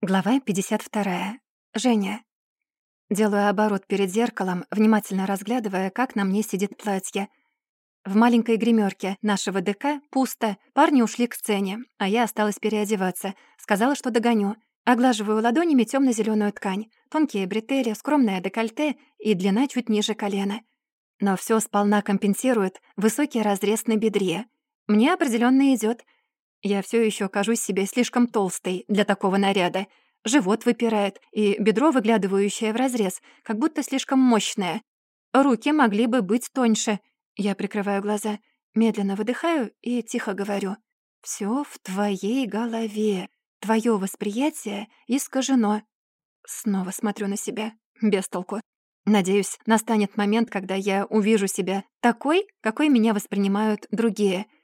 Глава 52. Женя. Делаю оборот перед зеркалом, внимательно разглядывая, как на мне сидит платье. В маленькой гримерке нашего ДК пусто. Парни ушли к сцене, а я осталась переодеваться. Сказала, что догоню. Оглаживаю ладонями темно зеленую ткань. Тонкие бретели, скромное декольте и длина чуть ниже колена. Но все сполна компенсирует высокий разрез на бедре. Мне определенно идет. Я все еще кажусь себе слишком толстой для такого наряда. Живот выпирает, и бедро, выглядывающее в разрез, как будто слишком мощное. Руки могли бы быть тоньше. Я прикрываю глаза, медленно выдыхаю и тихо говорю. Все в твоей голове. Твое восприятие искажено». Снова смотрю на себя. без толку. Надеюсь, настанет момент, когда я увижу себя такой, какой меня воспринимают другие —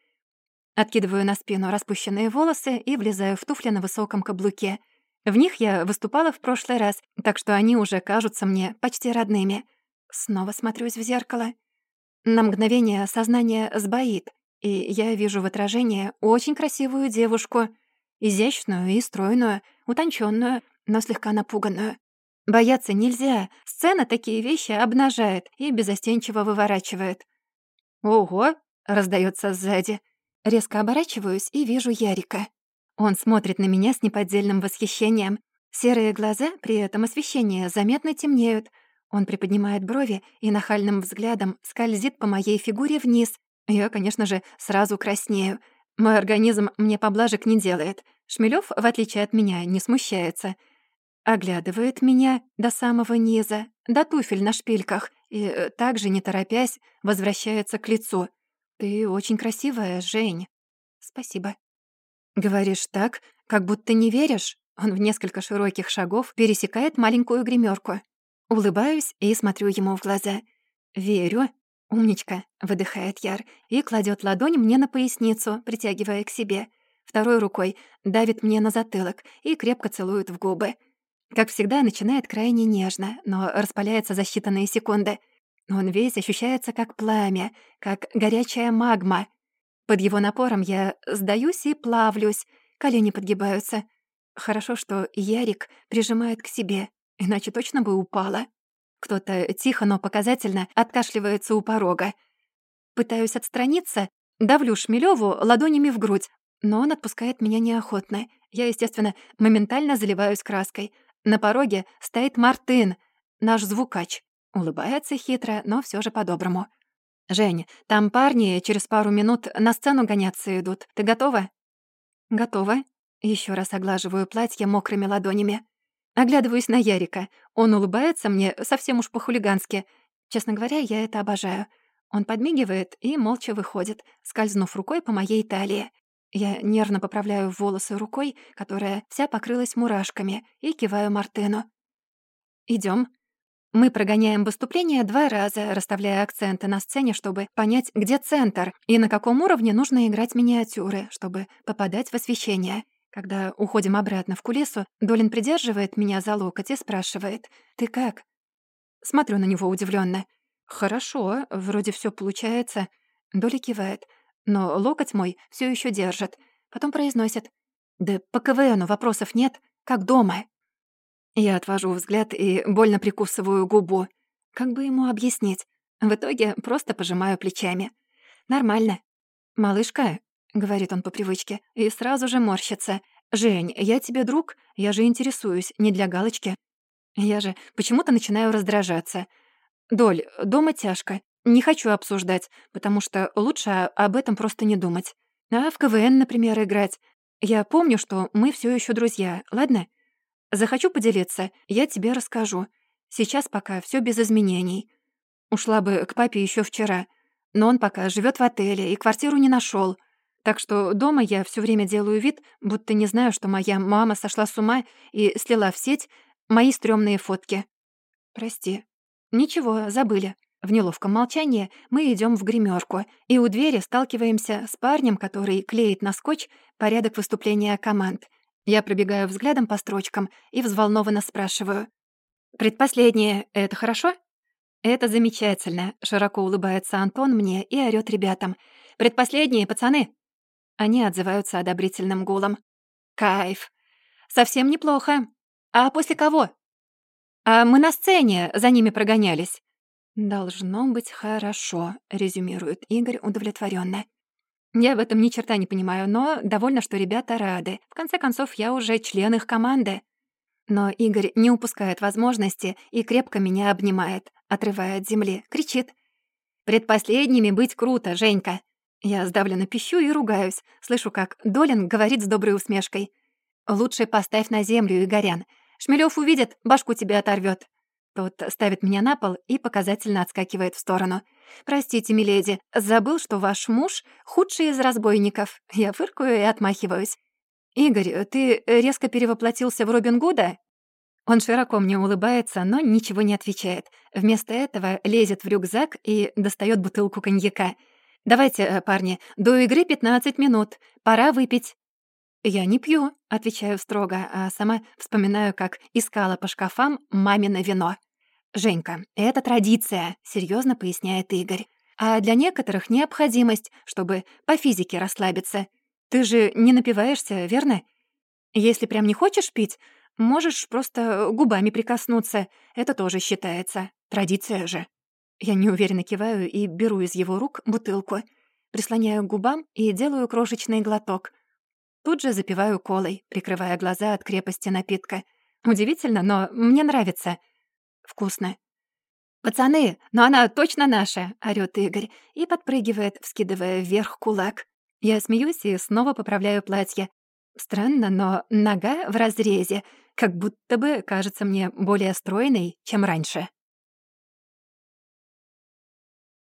Откидываю на спину распущенные волосы и влезаю в туфли на высоком каблуке. В них я выступала в прошлый раз, так что они уже кажутся мне почти родными. Снова смотрюсь в зеркало. На мгновение сознание сбоит, и я вижу в отражении очень красивую девушку. Изящную и стройную, утонченную, но слегка напуганную. Бояться нельзя. Сцена такие вещи обнажает и безостенчиво выворачивает. «Ого!» — раздается сзади — Резко оборачиваюсь и вижу Ярика. Он смотрит на меня с неподдельным восхищением. Серые глаза, при этом освещение, заметно темнеют. Он приподнимает брови и нахальным взглядом скользит по моей фигуре вниз. Я, конечно же, сразу краснею. Мой организм мне поблажек не делает. Шмелёв, в отличие от меня, не смущается. Оглядывает меня до самого низа, до туфель на шпильках, и э, также, не торопясь, возвращается к лицу — «Ты очень красивая, Жень». «Спасибо». «Говоришь так, как будто не веришь?» Он в несколько широких шагов пересекает маленькую гримерку. Улыбаюсь и смотрю ему в глаза. «Верю». «Умничка», — выдыхает Яр и кладет ладонь мне на поясницу, притягивая к себе. Второй рукой давит мне на затылок и крепко целует в губы. Как всегда, начинает крайне нежно, но распаляется за считанные секунды — он весь ощущается как пламя, как горячая магма. Под его напором я сдаюсь и плавлюсь, колени подгибаются. Хорошо, что Ярик прижимает к себе, иначе точно бы упала. Кто-то тихо, но показательно откашливается у порога. Пытаюсь отстраниться, давлю Шмелёву ладонями в грудь, но он отпускает меня неохотно. Я, естественно, моментально заливаюсь краской. На пороге стоит Мартын, наш звукач. Улыбается хитро, но все же по-доброму. «Жень, там парни через пару минут на сцену гоняться идут. Ты готова?» «Готова». Еще раз оглаживаю платье мокрыми ладонями. Оглядываюсь на Ярика. Он улыбается мне совсем уж по-хулигански. Честно говоря, я это обожаю. Он подмигивает и молча выходит, скользнув рукой по моей талии. Я нервно поправляю волосы рукой, которая вся покрылась мурашками, и киваю Мартыну. Идем. Мы прогоняем выступление два раза, расставляя акценты на сцене, чтобы понять, где центр и на каком уровне нужно играть миниатюры, чтобы попадать в освещение. Когда уходим обратно в кулису, Долин придерживает меня за локоть и спрашивает «Ты как?». Смотрю на него удивленно. «Хорошо, вроде все получается». Доля кивает, но локоть мой все еще держит. Потом произносит «Да по КВНу вопросов нет, как дома». Я отвожу взгляд и больно прикусываю губу. Как бы ему объяснить? В итоге просто пожимаю плечами. «Нормально». «Малышка», — говорит он по привычке, и сразу же морщится. «Жень, я тебе друг, я же интересуюсь, не для галочки». Я же почему-то начинаю раздражаться. «Доль, дома тяжко. Не хочу обсуждать, потому что лучше об этом просто не думать. А в КВН, например, играть. Я помню, что мы все еще друзья, ладно? Захочу поделиться, я тебе расскажу. Сейчас пока все без изменений. Ушла бы к папе еще вчера, но он пока живет в отеле и квартиру не нашел. Так что дома я все время делаю вид, будто не знаю, что моя мама сошла с ума и слила в сеть мои стрёмные фотки. Прости. Ничего, забыли. В неловком молчании мы идем в гримерку и у двери сталкиваемся с парнем, который клеит на скотч порядок выступления команд — я пробегаю взглядом по строчкам и взволнованно спрашиваю. «Предпоследнее — это хорошо?» «Это замечательно», — широко улыбается Антон мне и орёт ребятам. «Предпоследние, пацаны!» Они отзываются одобрительным гулом. «Кайф!» совсем неплохо. А после кого? А мы на сцене за ними прогонялись. «Должно быть хорошо», — резюмирует Игорь удовлетворенно. Я в этом ни черта не понимаю, но довольна, что ребята рады. В конце концов, я уже член их команды. Но Игорь не упускает возможности и крепко меня обнимает, отрывая от земли, кричит. «Предпоследними быть круто, Женька!» Я сдавленно пищу и ругаюсь. Слышу, как Долин говорит с доброй усмешкой. «Лучше поставь на землю, Игорян. Шмелёв увидит, башку тебе оторвёт». Тот ставит меня на пол и показательно отскакивает в сторону. «Простите, миледи, забыл, что ваш муж — худший из разбойников». Я фыркаю и отмахиваюсь. «Игорь, ты резко перевоплотился в Робин Гуда?» Он широко мне улыбается, но ничего не отвечает. Вместо этого лезет в рюкзак и достает бутылку коньяка. «Давайте, э, парни, до игры 15 минут. Пора выпить». «Я не пью», — отвечаю строго, а сама вспоминаю, как искала по шкафам мамино вино. «Женька, это традиция», — серьезно поясняет Игорь. «А для некоторых необходимость, чтобы по физике расслабиться. Ты же не напиваешься, верно? Если прям не хочешь пить, можешь просто губами прикоснуться. Это тоже считается. Традиция же». Я неуверенно киваю и беру из его рук бутылку. Прислоняю к губам и делаю крошечный глоток. Тут же запиваю колой, прикрывая глаза от крепости напитка. Удивительно, но мне нравится — Вкусно. «Пацаны, но она точно наша!» — орёт Игорь и подпрыгивает, вскидывая вверх кулак. Я смеюсь и снова поправляю платье. Странно, но нога в разрезе, как будто бы кажется мне более стройной, чем раньше.